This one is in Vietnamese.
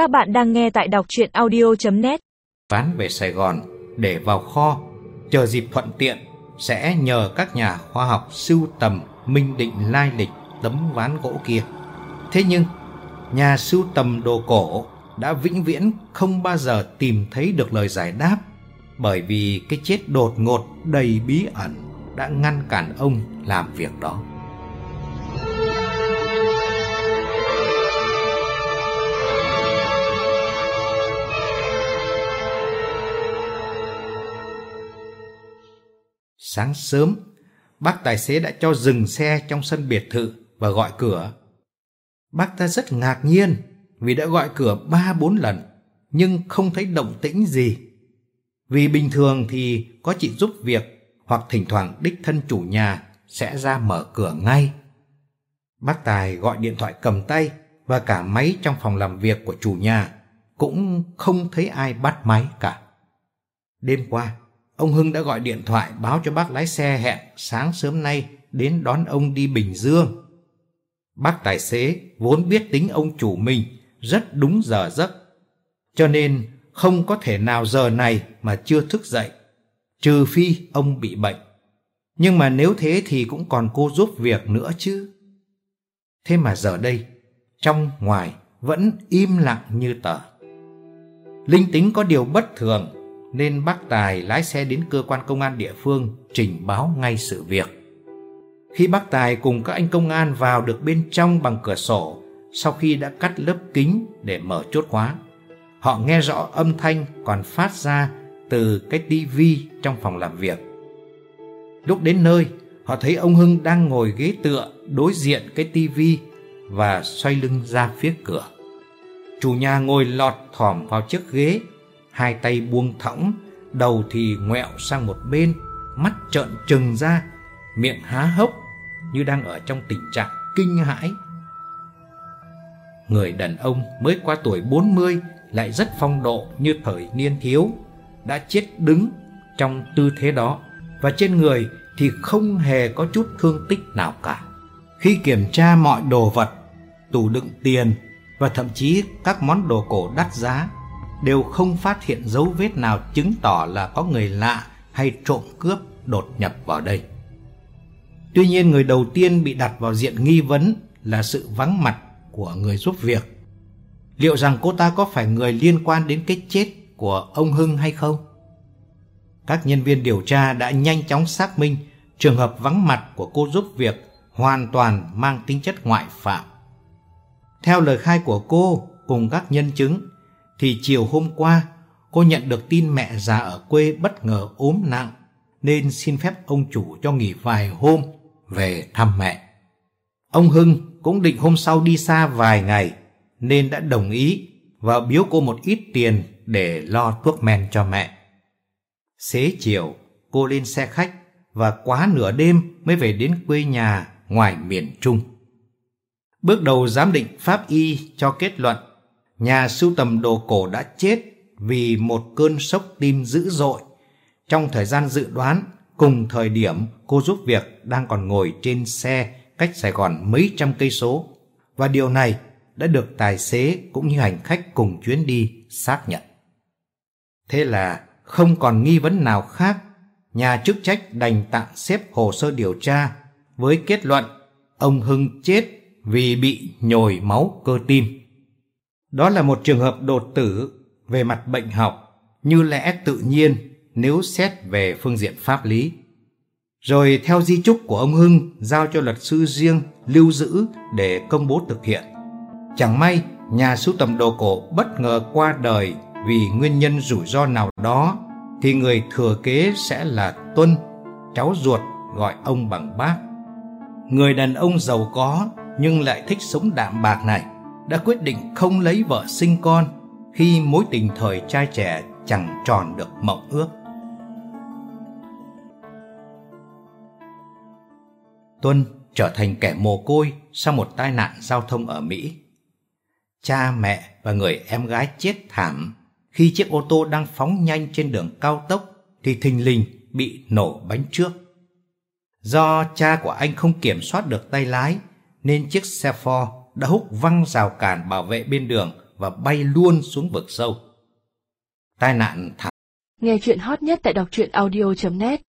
Các bạn đang nghe tại đọc chuyện audio.net Ván về Sài Gòn để vào kho, chờ dịp thuận tiện sẽ nhờ các nhà khoa học sưu tầm minh định lai lịch tấm ván gỗ kia. Thế nhưng, nhà sưu tầm đồ cổ đã vĩnh viễn không bao giờ tìm thấy được lời giải đáp bởi vì cái chết đột ngột đầy bí ẩn đã ngăn cản ông làm việc đó. Sáng sớm, bác tài xế đã cho dừng xe trong sân biệt thự và gọi cửa. Bác ta rất ngạc nhiên vì đã gọi cửa ba bốn lần nhưng không thấy động tĩnh gì. Vì bình thường thì có chị giúp việc hoặc thỉnh thoảng đích thân chủ nhà sẽ ra mở cửa ngay. Bác Tài gọi điện thoại cầm tay và cả máy trong phòng làm việc của chủ nhà cũng không thấy ai bắt máy cả. Đêm qua, ông Hưng đã gọi điện thoại báo cho bác lái xe hẹn sáng sớm nay đến đón ông đi Bình Dương. Bác tài xế vốn biết tính ông chủ mình rất đúng giờ giấc, cho nên không có thể nào giờ này mà chưa thức dậy, trừ phi ông bị bệnh. Nhưng mà nếu thế thì cũng còn cô giúp việc nữa chứ. Thế mà giờ đây, trong ngoài vẫn im lặng như tờ. Linh tính có điều bất thường nên bác Tài lái xe đến cơ quan công an địa phương trình báo ngay sự việc. Khi bác Tài cùng các anh công an vào được bên trong bằng cửa sổ sau khi đã cắt lớp kính để mở chốt khóa, họ nghe rõ âm thanh còn phát ra từ cái tivi trong phòng làm việc. Lúc đến nơi, họ thấy ông Hưng đang ngồi ghế tựa đối diện cái tivi và xoay lưng ra phía cửa. Chủ nhà ngồi lọt thỏm vào chiếc ghế hai tay buông thõng, đầu thì ngoẹo sang một bên, mắt trợn trừng ra, miệng há hốc như đang ở trong tình trạng kinh hãi. Người đàn ông mới qua tuổi 40 lại rất phong độ như thời niên thiếu, đã chết đứng trong tư thế đó và trên người thì không hề có chút thương tích nào cả. Khi kiểm tra mọi đồ vật, tủ đựng tiền và thậm chí các món đồ cổ đắt giá đều không phát hiện dấu vết nào chứng tỏ là có người lạ hay trộm cướp đột nhập vào đây. Tuy nhiên, người đầu tiên bị đặt vào diện nghi vấn là sự vắng mặt của người giúp việc. Liệu rằng cô ta có phải người liên quan đến cái chết của ông Hưng hay không? Các nhân viên điều tra đã nhanh chóng xác minh trường hợp vắng mặt của cô giúp việc hoàn toàn mang tính chất ngoại phạm. Theo lời khai của cô cùng các nhân chứng thì chiều hôm qua cô nhận được tin mẹ già ở quê bất ngờ ốm nặng nên xin phép ông chủ cho nghỉ vài hôm về thăm mẹ. Ông Hưng cũng định hôm sau đi xa vài ngày nên đã đồng ý và biếu cô một ít tiền để lo thuốc men cho mẹ. Xế chiều, cô lên xe khách và quá nửa đêm mới về đến quê nhà ngoài miền Trung. Bước đầu giám định pháp y cho kết luận nhà sưu tầm đồ cổ đã chết vì một cơn sốc tim dữ dội. Trong thời gian dự đoán, cùng thời điểm cô giúp việc đang còn ngồi trên xe cách Sài Gòn mấy trăm cây số và điều này đã được tài xế cũng như hành khách cùng chuyến đi xác nhận. Thế là không còn nghi vấn nào khác, nhà chức trách đành tạm xếp hồ sơ điều tra với kết luận ông Hưng chết vì bị nhồi máu cơ tim. Đó là một trường hợp đột tử về mặt bệnh học như lẽ tự nhiên nếu xét về phương diện pháp lý. Rồi theo di chúc của ông Hưng giao cho luật sư riêng lưu giữ để công bố thực hiện. Chẳng may nhà sưu tầm đồ cổ bất ngờ qua đời vì nguyên nhân rủi ro nào đó thì người thừa kế sẽ là Tuân, cháu ruột gọi ông bằng bác. Người đàn ông giàu có nhưng lại thích sống đạm bạc này đã quyết định không lấy vợ sinh con khi mối tình thời trai trẻ chẳng tròn được mộng ước. Tuân trở thành kẻ mồ côi sau một tai nạn giao thông ở Mỹ. Cha, mẹ và người em gái chết thảm khi chiếc ô tô đang phóng nhanh trên đường cao tốc thì thình lình bị nổ bánh trước. Do cha của anh không kiểm soát được tay lái nên chiếc xe Ford đã húc văng rào cản bảo vệ bên đường và bay luôn xuống vực sâu. Tai nạn thảm Nghe chuyện hot nhất tại đọc truyện audio.net